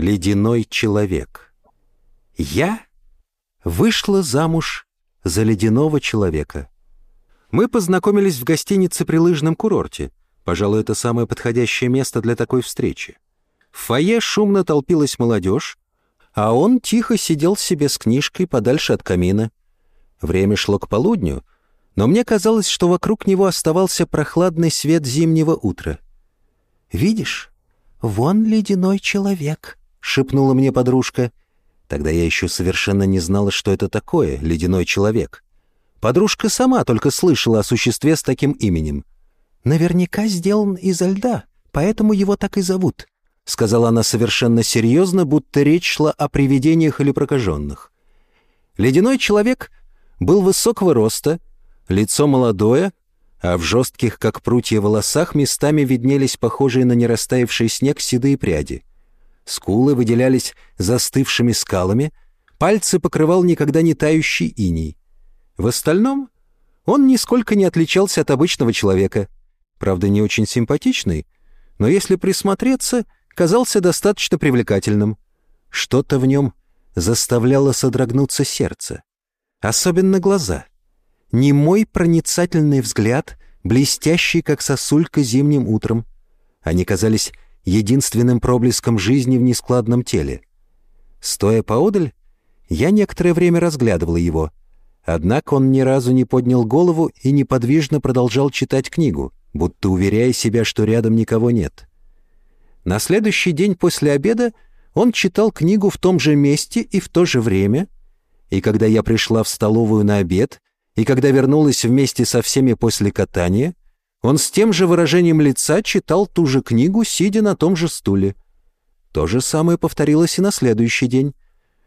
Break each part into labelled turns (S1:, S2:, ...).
S1: Ледяной человек. Я вышла замуж за ледяного человека. Мы познакомились в гостинице при лыжном курорте. Пожалуй, это самое подходящее место для такой встречи. В фойе шумно толпилась молодежь, а он тихо сидел себе с книжкой подальше от камина. Время шло к полудню, но мне казалось, что вокруг него оставался прохладный свет зимнего утра. «Видишь, вон ледяной человек», — шепнула мне подружка. Тогда я еще совершенно не знала, что это такое — ледяной человек. Подружка сама только слышала о существе с таким именем. «Наверняка сделан изо льда, поэтому его так и зовут», — сказала она совершенно серьезно, будто речь шла о привидениях или прокаженных. Ледяной человек был высокого роста, лицо молодое, а в жестких, как прутья, волосах местами виднелись похожие на нерастаявший снег седые пряди. Скулы выделялись застывшими скалами, пальцы покрывал никогда не тающий иней. В остальном он нисколько не отличался от обычного человека. Правда, не очень симпатичный, но если присмотреться, казался достаточно привлекательным. Что-то в нем заставляло содрогнуться сердце. Особенно глаза. Немой проницательный взгляд, блестящий, как сосулька зимним утром. Они казались единственным проблеском жизни в нескладном теле. Стоя поодаль, я некоторое время разглядывал его. Однако он ни разу не поднял голову и неподвижно продолжал читать книгу, будто уверяя себя, что рядом никого нет. На следующий день после обеда он читал книгу в том же месте и в то же время, и когда я пришла в столовую на обед, и когда вернулась вместе со всеми после катания, он с тем же выражением лица читал ту же книгу, сидя на том же стуле. То же самое повторилось и на следующий день.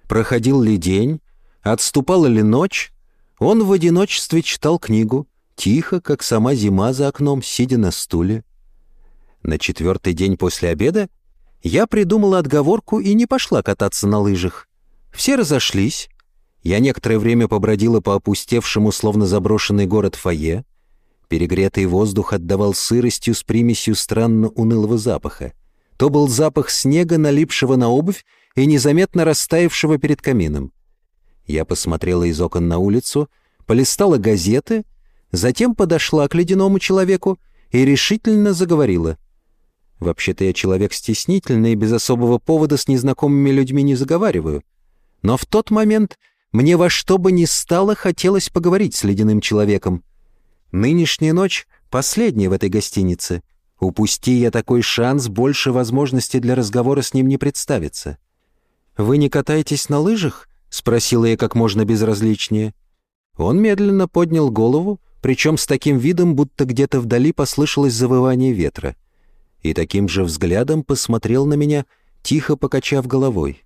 S1: Проходил ли день, отступала ли ночь, он в одиночестве читал книгу, тихо, как сама зима за окном, сидя на стуле. На четвертый день после обеда я придумала отговорку и не пошла кататься на лыжах. Все разошлись. Я некоторое время побродила по опустевшему, словно заброшенный город фойе. Перегретый воздух отдавал сыростью с примесью странно унылого запаха. То был запах снега, налипшего на обувь и незаметно растаявшего перед камином. Я посмотрела из окон на улицу, полистала газеты, затем подошла к ледяному человеку и решительно заговорила. Вообще-то я человек стеснительный и без особого повода с незнакомыми людьми не заговариваю. Но в тот момент мне во что бы ни стало хотелось поговорить с ледяным человеком. Нынешняя ночь — последняя в этой гостинице. Упусти я такой шанс, больше возможностей для разговора с ним не представится. «Вы не катаетесь на лыжах?» — спросила я как можно безразличнее. Он медленно поднял голову, причем с таким видом, будто где-то вдали послышалось завывание ветра. И таким же взглядом посмотрел на меня, тихо покачав головой.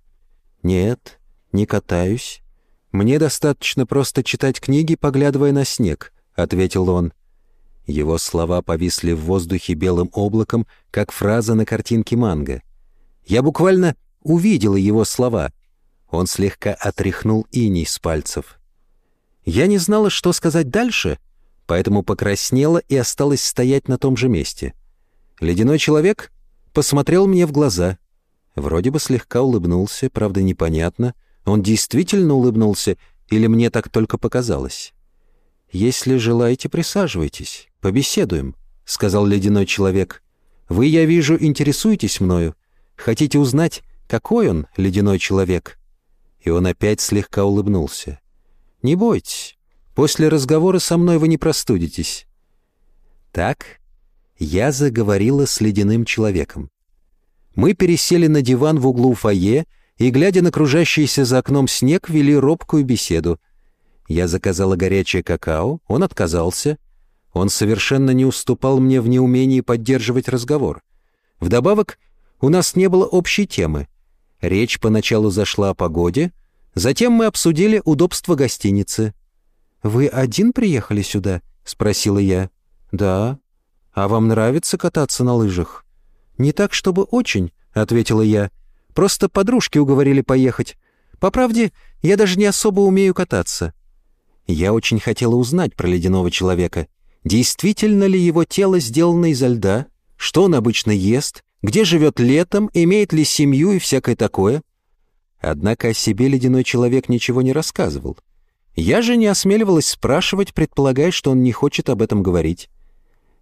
S1: «Нет, не катаюсь. Мне достаточно просто читать книги, поглядывая на снег ответил он. Его слова повисли в воздухе белым облаком, как фраза на картинке манго. Я буквально увидела его слова. Он слегка отряхнул иней с пальцев. Я не знала, что сказать дальше, поэтому покраснела и осталась стоять на том же месте. Ледяной человек посмотрел мне в глаза. Вроде бы слегка улыбнулся, правда непонятно, он действительно улыбнулся или мне так только показалось. «Если желаете, присаживайтесь, побеседуем», — сказал ледяной человек. «Вы, я вижу, интересуетесь мною. Хотите узнать, какой он, ледяной человек?» И он опять слегка улыбнулся. «Не бойтесь, после разговора со мной вы не простудитесь». Так я заговорила с ледяным человеком. Мы пересели на диван в углу фойе и, глядя на кружащийся за окном снег, вели робкую беседу — я заказала горячее какао, он отказался. Он совершенно не уступал мне в неумении поддерживать разговор. Вдобавок, у нас не было общей темы. Речь поначалу зашла о погоде, затем мы обсудили удобство гостиницы. «Вы один приехали сюда?» — спросила я. «Да». «А вам нравится кататься на лыжах?» «Не так, чтобы очень», — ответила я. «Просто подружки уговорили поехать. По правде, я даже не особо умею кататься. Я очень хотела узнать про ледяного человека. Действительно ли его тело сделано изо льда? Что он обычно ест? где живет летом, имеет ли семью и всякое такое. Однако о себе ледяной человек ничего не рассказывал. Я же не осмеливалась спрашивать, предполагая, что он не хочет об этом говорить.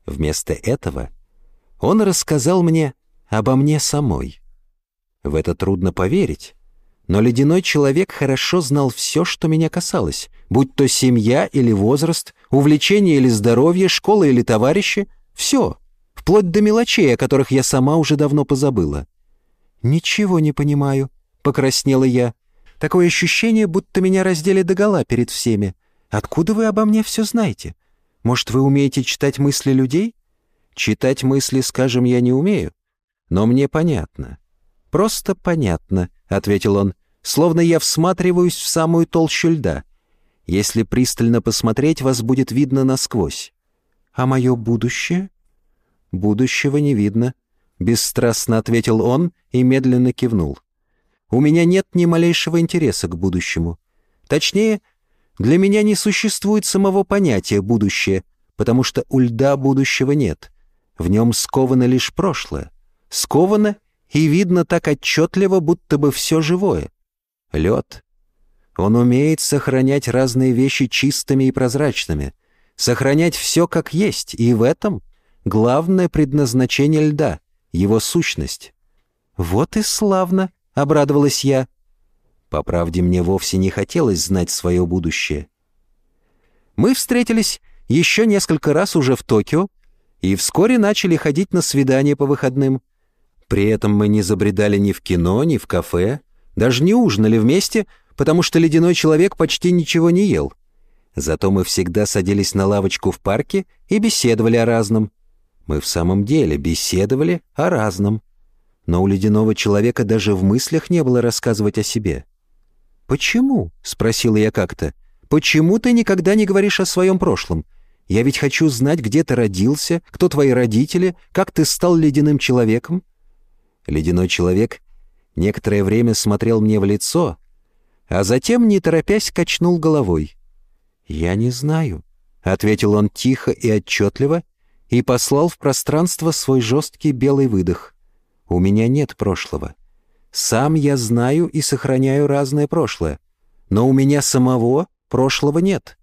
S1: Вместо этого он рассказал мне обо мне самой. В это трудно поверить, но ледяной человек хорошо знал все, что меня касалось, будь то семья или возраст, увлечение или здоровье, школа или товарищи, все, вплоть до мелочей, о которых я сама уже давно позабыла. «Ничего не понимаю», — покраснела я. «Такое ощущение, будто меня раздели догола перед всеми. Откуда вы обо мне все знаете? Может, вы умеете читать мысли людей?» «Читать мысли, скажем, я не умею, но мне понятно». «Просто понятно», — ответил он, «словно я всматриваюсь в самую толщу льда. Если пристально посмотреть, вас будет видно насквозь. А мое будущее?» «Будущего не видно», — бесстрастно ответил он и медленно кивнул. «У меня нет ни малейшего интереса к будущему. Точнее, для меня не существует самого понятия «будущее», потому что у льда будущего нет. В нем сковано лишь прошлое. Сковано и видно так отчетливо, будто бы все живое. Лед. Он умеет сохранять разные вещи чистыми и прозрачными, сохранять все как есть, и в этом главное предназначение льда, его сущность. «Вот и славно!» — обрадовалась я. По правде, мне вовсе не хотелось знать свое будущее. Мы встретились еще несколько раз уже в Токио и вскоре начали ходить на свидания по выходным — при этом мы не забредали ни в кино, ни в кафе, даже не ужинали вместе, потому что ледяной человек почти ничего не ел. Зато мы всегда садились на лавочку в парке и беседовали о разном. Мы в самом деле беседовали о разном. Но у ледяного человека даже в мыслях не было рассказывать о себе. «Почему?» — спросила я как-то. «Почему ты никогда не говоришь о своем прошлом? Я ведь хочу знать, где ты родился, кто твои родители, как ты стал ледяным человеком». Ледяной человек некоторое время смотрел мне в лицо, а затем, не торопясь, качнул головой. «Я не знаю», — ответил он тихо и отчетливо и послал в пространство свой жесткий белый выдох. «У меня нет прошлого. Сам я знаю и сохраняю разное прошлое, но у меня самого прошлого нет.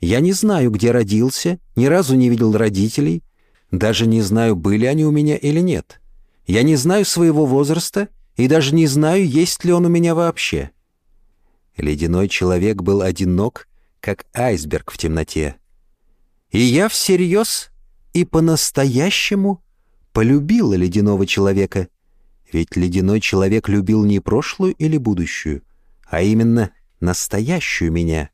S1: Я не знаю, где родился, ни разу не видел родителей, даже не знаю, были они у меня или нет». Я не знаю своего возраста и даже не знаю, есть ли он у меня вообще. Ледяной человек был одинок, как айсберг в темноте. И я всерьез и по-настоящему полюбила ледяного человека. Ведь ледяной человек любил не прошлую или будущую, а именно настоящую меня.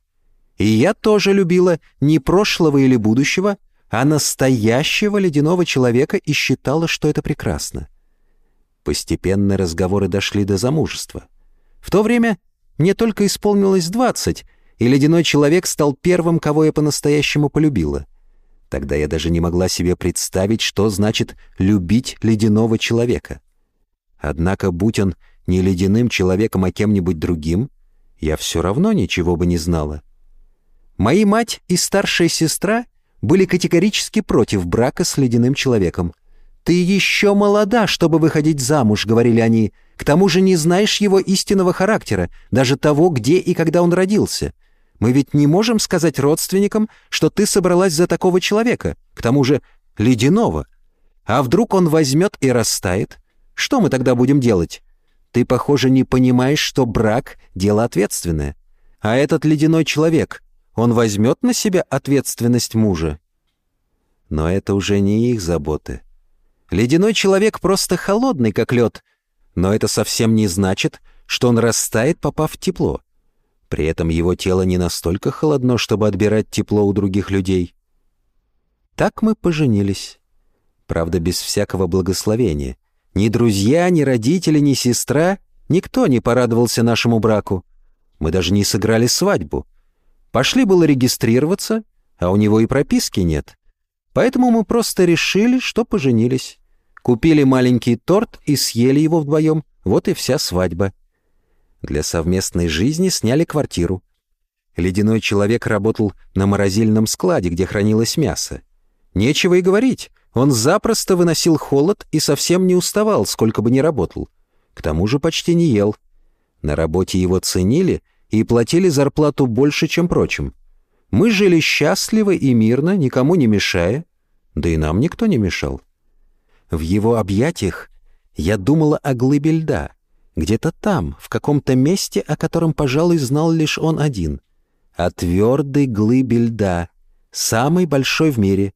S1: И я тоже любила не прошлого или будущего, а настоящего ледяного человека и считала, что это прекрасно. Постепенно разговоры дошли до замужества. В то время мне только исполнилось двадцать, и ледяной человек стал первым, кого я по-настоящему полюбила. Тогда я даже не могла себе представить, что значит «любить ледяного человека». Однако, будь он не ледяным человеком, а кем-нибудь другим, я все равно ничего бы не знала. Мои мать и старшая сестра были категорически против брака с ледяным человеком. «Ты еще молода, чтобы выходить замуж», — говорили они. «К тому же не знаешь его истинного характера, даже того, где и когда он родился. Мы ведь не можем сказать родственникам, что ты собралась за такого человека, к тому же ледяного. А вдруг он возьмет и растает? Что мы тогда будем делать? Ты, похоже, не понимаешь, что брак — дело ответственное. А этот ледяной человек, он возьмет на себя ответственность мужа?» Но это уже не их заботы. Ледяной человек просто холодный, как лед, но это совсем не значит, что он растает, попав в тепло. При этом его тело не настолько холодно, чтобы отбирать тепло у других людей. Так мы поженились. Правда, без всякого благословения. Ни друзья, ни родители, ни сестра, никто не порадовался нашему браку. Мы даже не сыграли свадьбу. Пошли было регистрироваться, а у него и прописки нет. Поэтому мы просто решили, что поженились. Купили маленький торт и съели его вдвоем. Вот и вся свадьба. Для совместной жизни сняли квартиру. Ледяной человек работал на морозильном складе, где хранилось мясо. Нечего и говорить. Он запросто выносил холод и совсем не уставал, сколько бы ни работал. К тому же почти не ел. На работе его ценили и платили зарплату больше, чем прочим. Мы жили счастливо и мирно, никому не мешая, да и нам никто не мешал. В его объятиях я думала о глыбе льда, где-то там, в каком-то месте, о котором, пожалуй, знал лишь он один. О твердой глыбе льда, самой большой в мире.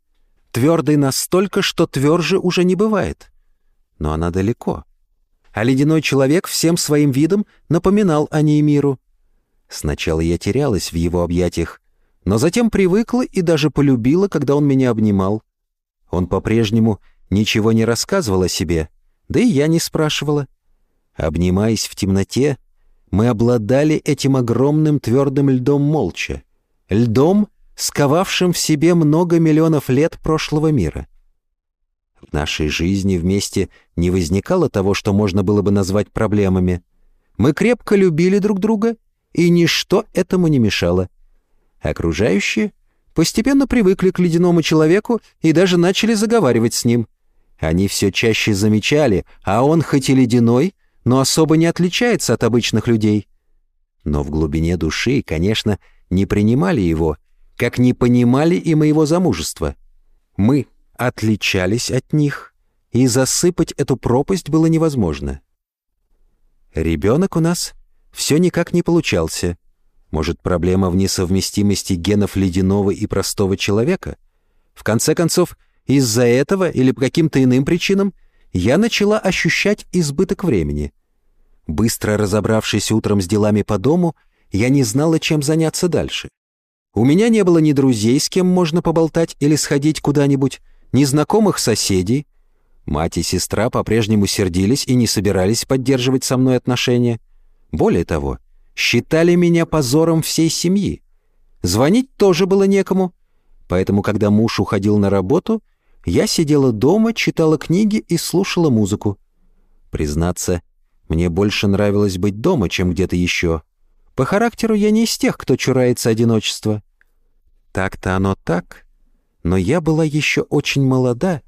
S1: Твердой настолько, что тверже уже не бывает. Но она далеко. А ледяной человек всем своим видом напоминал о ней миру. Сначала я терялась в его объятиях, но затем привыкла и даже полюбила, когда он меня обнимал. Он по-прежнему ничего не рассказывал о себе, да и я не спрашивала. Обнимаясь в темноте, мы обладали этим огромным твердым льдом молча. Льдом, сковавшим в себе много миллионов лет прошлого мира. В нашей жизни вместе не возникало того, что можно было бы назвать проблемами. Мы крепко любили друг друга, и ничто этому не мешало. Окружающие постепенно привыкли к ледяному человеку и даже начали заговаривать с ним. Они все чаще замечали, а он хоть и ледяной, но особо не отличается от обычных людей. Но в глубине души, конечно, не принимали его, как не понимали и моего замужества. Мы отличались от них, и засыпать эту пропасть было невозможно. Ребенок у нас все никак не получался. Может, проблема в несовместимости генов ледяного и простого человека? В конце концов, из-за этого или по каким-то иным причинам я начала ощущать избыток времени. Быстро разобравшись утром с делами по дому, я не знала, чем заняться дальше. У меня не было ни друзей, с кем можно поболтать или сходить куда-нибудь, ни знакомых соседей. Мать и сестра по-прежнему сердились и не собирались поддерживать со мной отношения. Более того, считали меня позором всей семьи. Звонить тоже было некому, поэтому, когда муж уходил на работу, я сидела дома, читала книги и слушала музыку. Признаться, мне больше нравилось быть дома, чем где-то еще. По характеру я не из тех, кто чурается одиночества. Так-то оно так, но я была еще очень молода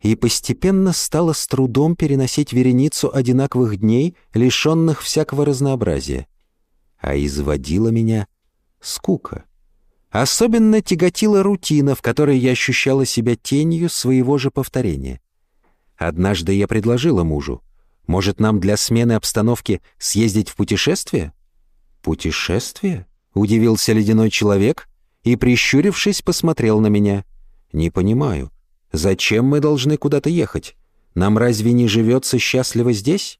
S1: и постепенно стала с трудом переносить вереницу одинаковых дней, лишенных всякого разнообразия. А изводила меня скука. Особенно тяготила рутина, в которой я ощущала себя тенью своего же повторения. Однажды я предложила мужу, может, нам для смены обстановки съездить в путешествие? «Путешествие?» — удивился ледяной человек, и, прищурившись, посмотрел на меня. «Не понимаю, зачем мы должны куда-то ехать? Нам разве не живется счастливо здесь?»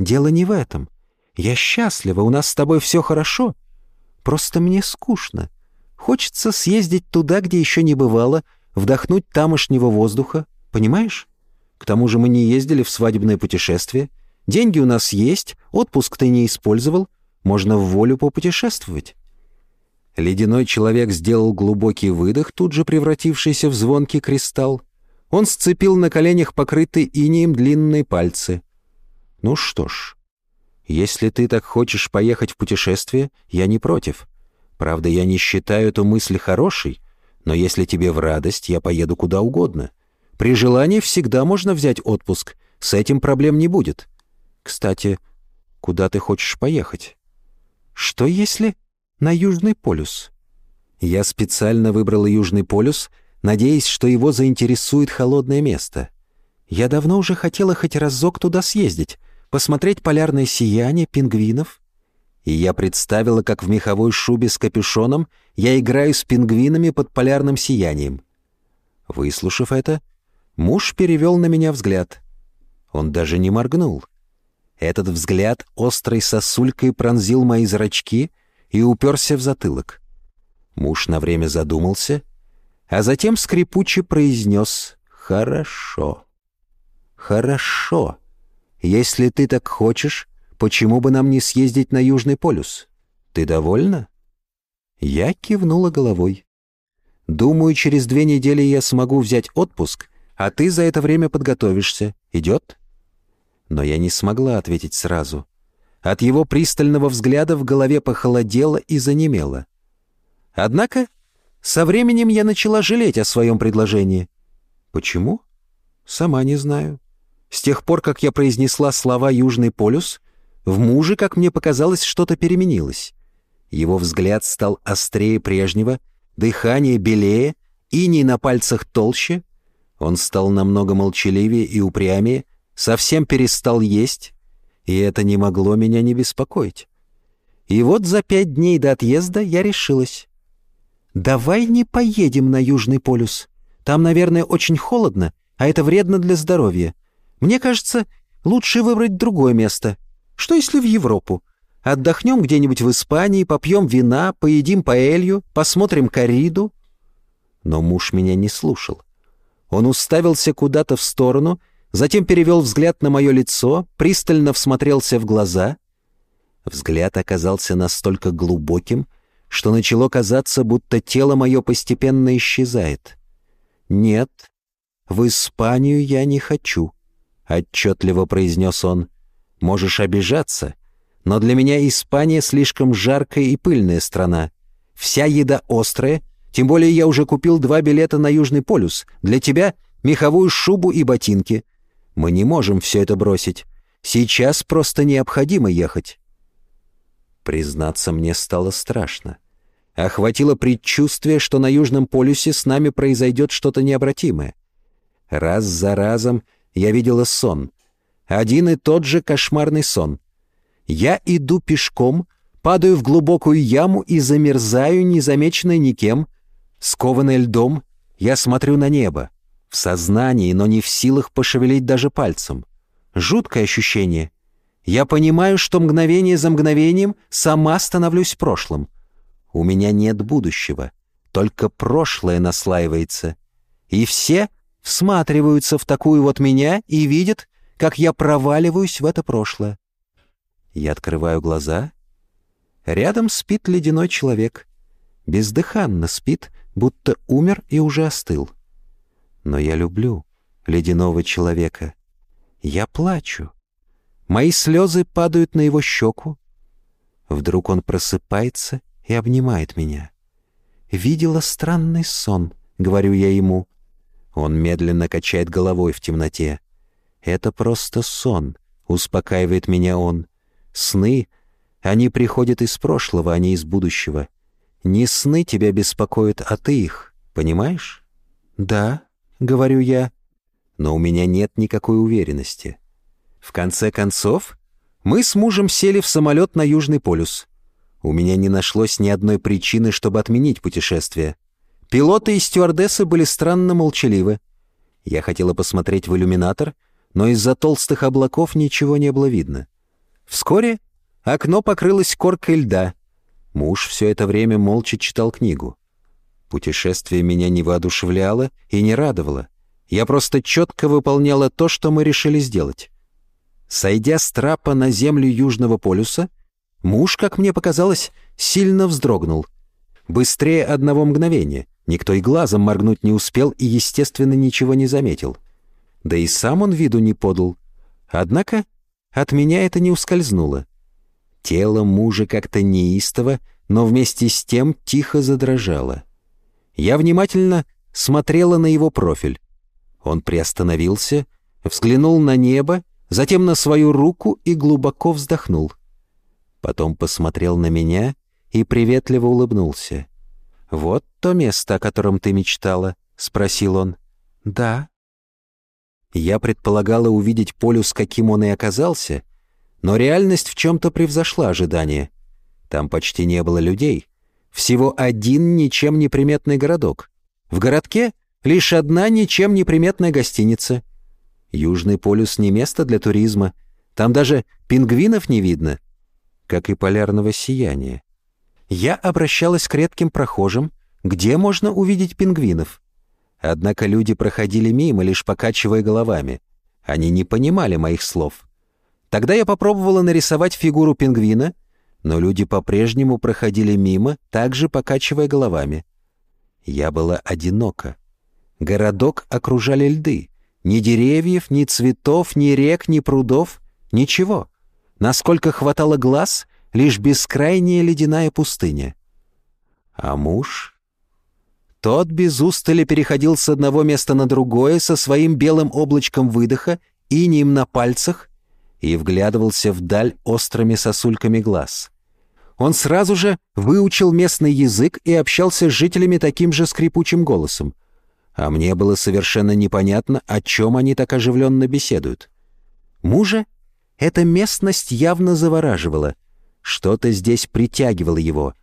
S1: «Дело не в этом. Я счастлива, у нас с тобой все хорошо. Просто мне скучно. Хочется съездить туда, где еще не бывало, вдохнуть тамошнего воздуха, понимаешь? К тому же мы не ездили в свадебное путешествие. Деньги у нас есть, отпуск ты не использовал, можно в волю попутешествовать». Ледяной человек сделал глубокий выдох, тут же превратившийся в звонкий кристалл. Он сцепил на коленях покрытые инеем длинные пальцы. «Ну что ж, если ты так хочешь поехать в путешествие, я не против. Правда, я не считаю эту мысль хорошей, но если тебе в радость, я поеду куда угодно. При желании всегда можно взять отпуск, с этим проблем не будет. Кстати, куда ты хочешь поехать? Что если на Южный полюс. Я специально выбрала Южный полюс, надеясь, что его заинтересует холодное место. Я давно уже хотела хоть разок туда съездить, посмотреть полярное сияние пингвинов. И я представила, как в меховой шубе с капюшоном я играю с пингвинами под полярным сиянием. Выслушав это, муж перевел на меня взгляд. Он даже не моргнул. Этот взгляд острой сосулькой пронзил мои зрачки — и уперся в затылок. Муж на время задумался, а затем скрипуче произнес «Хорошо». «Хорошо. Если ты так хочешь, почему бы нам не съездить на Южный полюс? Ты довольна?» Я кивнула головой. «Думаю, через две недели я смогу взять отпуск, а ты за это время подготовишься. Идет?» Но я не смогла ответить сразу. От его пристального взгляда в голове похолодело и занемело. Однако со временем я начала жалеть о своем предложении. Почему? Сама не знаю. С тех пор, как я произнесла слова «Южный полюс», в муже, как мне показалось, что-то переменилось. Его взгляд стал острее прежнего, дыхание белее, иней на пальцах толще. Он стал намного молчаливее и упрямее, совсем перестал есть, и это не могло меня не беспокоить. И вот за пять дней до отъезда я решилась. «Давай не поедем на Южный полюс. Там, наверное, очень холодно, а это вредно для здоровья. Мне кажется, лучше выбрать другое место. Что если в Европу? Отдохнем где-нибудь в Испании, попьем вина, поедим паэлью, посмотрим кориду». Но муж меня не слушал. Он уставился куда-то в сторону, затем перевел взгляд на мое лицо, пристально всмотрелся в глаза. Взгляд оказался настолько глубоким, что начало казаться, будто тело мое постепенно исчезает. «Нет, в Испанию я не хочу», — отчетливо произнес он. «Можешь обижаться, но для меня Испания слишком жаркая и пыльная страна. Вся еда острая, тем более я уже купил два билета на Южный полюс. Для тебя меховую шубу и ботинки. Мы не можем все это бросить. Сейчас просто необходимо ехать». Признаться, мне стало страшно. Охватило предчувствие, что на Южном полюсе с нами произойдет что-то необратимое. Раз за разом я видела сон. Один и тот же кошмарный сон. Я иду пешком, падаю в глубокую яму и замерзаю, незамеченной никем. Скованный льдом, я смотрю на небо. В сознании, но не в силах пошевелить даже пальцем. Жуткое ощущение. Я понимаю, что мгновение за мгновением сама становлюсь прошлым. У меня нет будущего, только прошлое наслаивается. И все всматриваются в такую вот меня и видят, как я проваливаюсь в это прошлое. Я открываю глаза. Рядом спит ледяной человек. Бездыханно спит, будто умер и уже остыл. Но я люблю ледяного человека. Я плачу. Мои слезы падают на его щеку. Вдруг он просыпается и обнимает меня. «Видела странный сон», — говорю я ему. Он медленно качает головой в темноте. «Это просто сон», — успокаивает меня он. «Сны, они приходят из прошлого, а не из будущего. Не сны тебя беспокоят, а ты их, понимаешь?» «Да», — говорю я, но у меня нет никакой уверенности. В конце концов, мы с мужем сели в самолет на Южный полюс. У меня не нашлось ни одной причины, чтобы отменить путешествие. Пилоты и стюардессы были странно молчаливы. Я хотела посмотреть в иллюминатор, но из-за толстых облаков ничего не было видно. Вскоре окно покрылось коркой льда. Муж все это время молча читал книгу. Путешествие меня не воодушевляло и не радовало. Я просто четко выполняла то, что мы решили сделать. Сойдя с трапа на землю Южного полюса, муж, как мне показалось, сильно вздрогнул. Быстрее одного мгновения. Никто и глазом моргнуть не успел и, естественно, ничего не заметил. Да и сам он виду не подал. Однако от меня это не ускользнуло. Тело мужа как-то неистово, но вместе с тем тихо задрожало. Я внимательно смотрела на его профиль. Он приостановился, взглянул на небо затем на свою руку и глубоко вздохнул. Потом посмотрел на меня и приветливо улыбнулся. «Вот то место, о котором ты мечтала?» — спросил он. «Да». Я предполагала увидеть полюс, каким он и оказался, но реальность в чем-то превзошла ожидания. Там почти не было людей. Всего один ничем не приметный городок. В городке лишь одна ничем не приметная гостиница — Южный полюс не место для туризма. Там даже пингвинов не видно, как и полярного сияния. Я обращалась к редким прохожим, где можно увидеть пингвинов. Однако люди проходили мимо, лишь покачивая головами. Они не понимали моих слов. Тогда я попробовала нарисовать фигуру пингвина, но люди по-прежнему проходили мимо, также покачивая головами. Я была одинока. Городок окружали льды. Ни деревьев, ни цветов, ни рек, ни прудов, ничего. Насколько хватало глаз, лишь бескрайняя ледяная пустыня. А муж? Тот без устали переходил с одного места на другое со своим белым облачком выдоха, инием на пальцах и вглядывался вдаль острыми сосульками глаз. Он сразу же выучил местный язык и общался с жителями таким же скрипучим голосом. А мне было совершенно непонятно, о чем они так оживленно беседуют. Мужа эта местность явно завораживала. Что-то здесь притягивало его.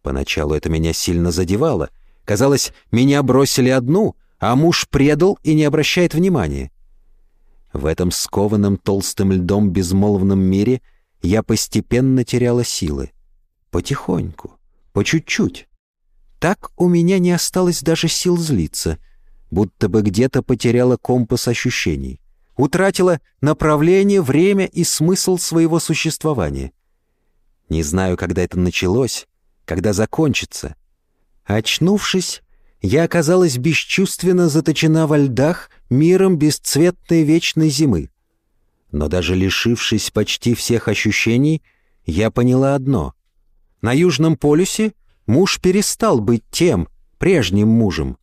S1: Поначалу это меня сильно задевало. Казалось, меня бросили одну, а муж предал и не обращает внимания. В этом скованном толстым льдом безмолвном мире я постепенно теряла силы. Потихоньку, по чуть-чуть. Так у меня не осталось даже сил злиться, будто бы где-то потеряла компас ощущений утратила направление, время и смысл своего существования. Не знаю, когда это началось, когда закончится. Очнувшись, я оказалась бесчувственно заточена во льдах миром бесцветной вечной зимы. Но даже лишившись почти всех ощущений, я поняла одно. На Южном полюсе муж перестал быть тем, прежним мужем.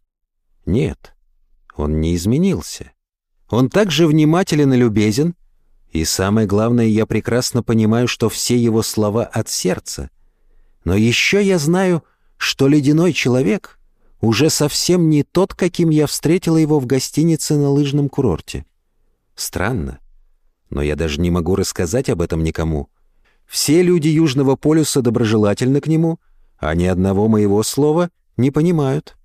S1: Нет, он не изменился. Он также внимателен и любезен, и самое главное, я прекрасно понимаю, что все его слова от сердца. Но еще я знаю, что ледяной человек уже совсем не тот, каким я встретила его в гостинице на лыжном курорте. Странно, но я даже не могу рассказать об этом никому. Все люди Южного полюса доброжелательны к нему, а ни одного моего слова не понимают.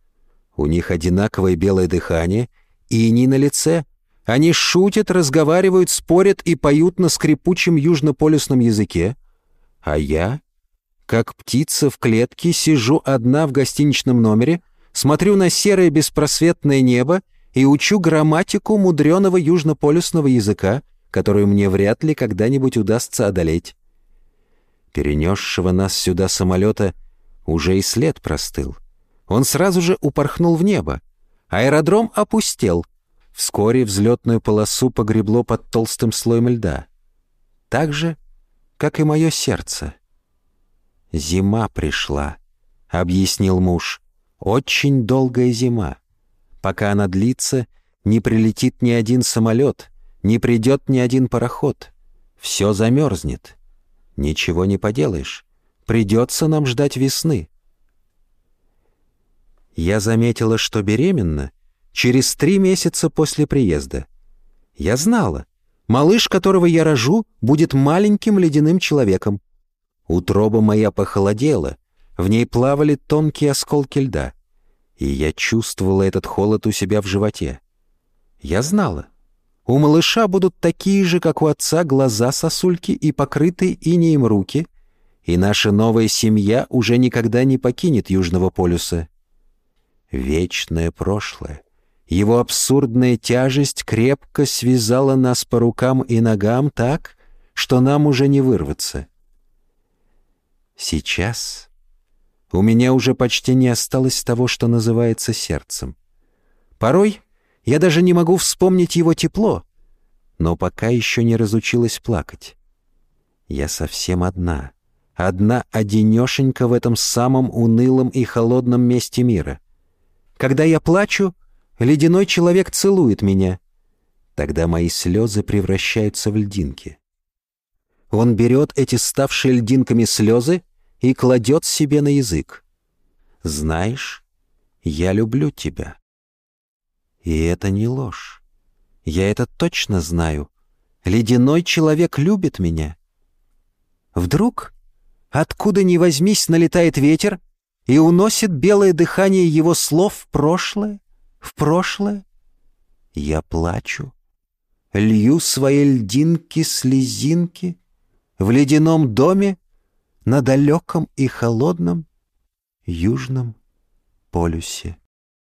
S1: У них одинаковое белое дыхание и ни на лице — они шутят, разговаривают, спорят и поют на скрипучем южнополюсном языке. А я, как птица в клетке, сижу одна в гостиничном номере, смотрю на серое беспросветное небо и учу грамматику мудреного южнополюсного языка, которую мне вряд ли когда-нибудь удастся одолеть. Перенесшего нас сюда самолета уже и след простыл. Он сразу же упорхнул в небо. Аэродром опустел — Вскоре взлетную полосу погребло под толстым слоем льда. Так же, как и мое сердце. «Зима пришла», — объяснил муж. «Очень долгая зима. Пока она длится, не прилетит ни один самолет, не придет ни один пароход. Все замерзнет. Ничего не поделаешь. Придется нам ждать весны». Я заметила, что беременна, через три месяца после приезда. Я знала, малыш, которого я рожу, будет маленьким ледяным человеком. Утроба моя похолодела, в ней плавали тонкие осколки льда, и я чувствовала этот холод у себя в животе. Я знала, у малыша будут такие же, как у отца, глаза сосульки и покрытые инеем руки, и наша новая семья уже никогда не покинет Южного полюса. Вечное прошлое. Его абсурдная тяжесть крепко связала нас по рукам и ногам так, что нам уже не вырваться. Сейчас у меня уже почти не осталось того, что называется сердцем. Порой я даже не могу вспомнить его тепло, но пока еще не разучилась плакать. Я совсем одна, одна одинешенька в этом самом унылом и холодном месте мира. Когда я плачу — Ледяной человек целует меня. Тогда мои слезы превращаются в льдинки. Он берет эти ставшие льдинками слезы и кладет себе на язык. «Знаешь, я люблю тебя». И это не ложь. Я это точно знаю. Ледяной человек любит меня. Вдруг, откуда ни возьмись, налетает ветер и уносит белое дыхание его слов в прошлое, в прошлое. Я плачу, лью свои льдинки-слезинки в ледяном доме на далеком и холодном южном полюсе.